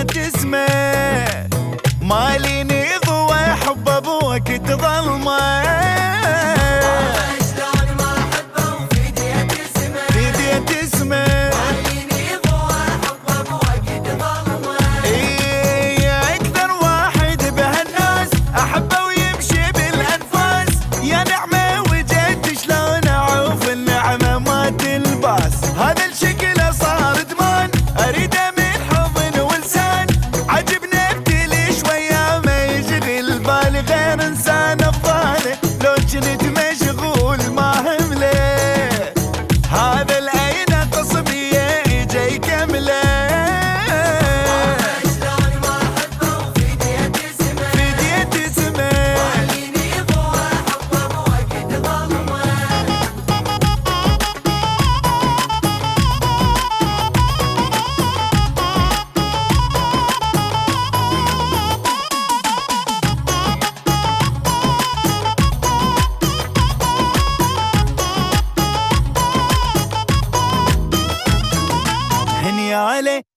تسمع. مالي نيض وحب أبوك تظلمه.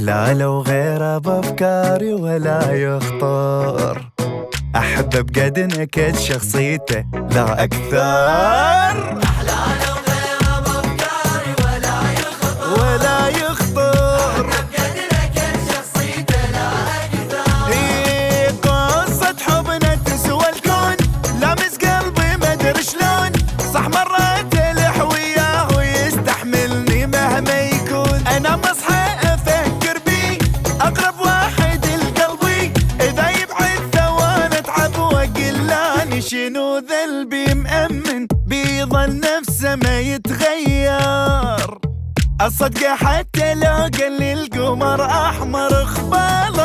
أحلى لو غيره بأفكاري ولا يخطر. أحب بقد أكد شخصيته لا أكثر. أحلى لو غيره بأفكاري ولا يخطر. ولا يخطر. أحب أكد شخصيته لا أكثر. إيه قصة حبنا تسوى الكون لامس قلبي ما أدري شلون. صح مرات ألح وياه ويستحملني مهما شنو ذنبي مأمن بيظل نفسه ما يتغير؟ الصدقة حتى لو قال القمر أحمر خباله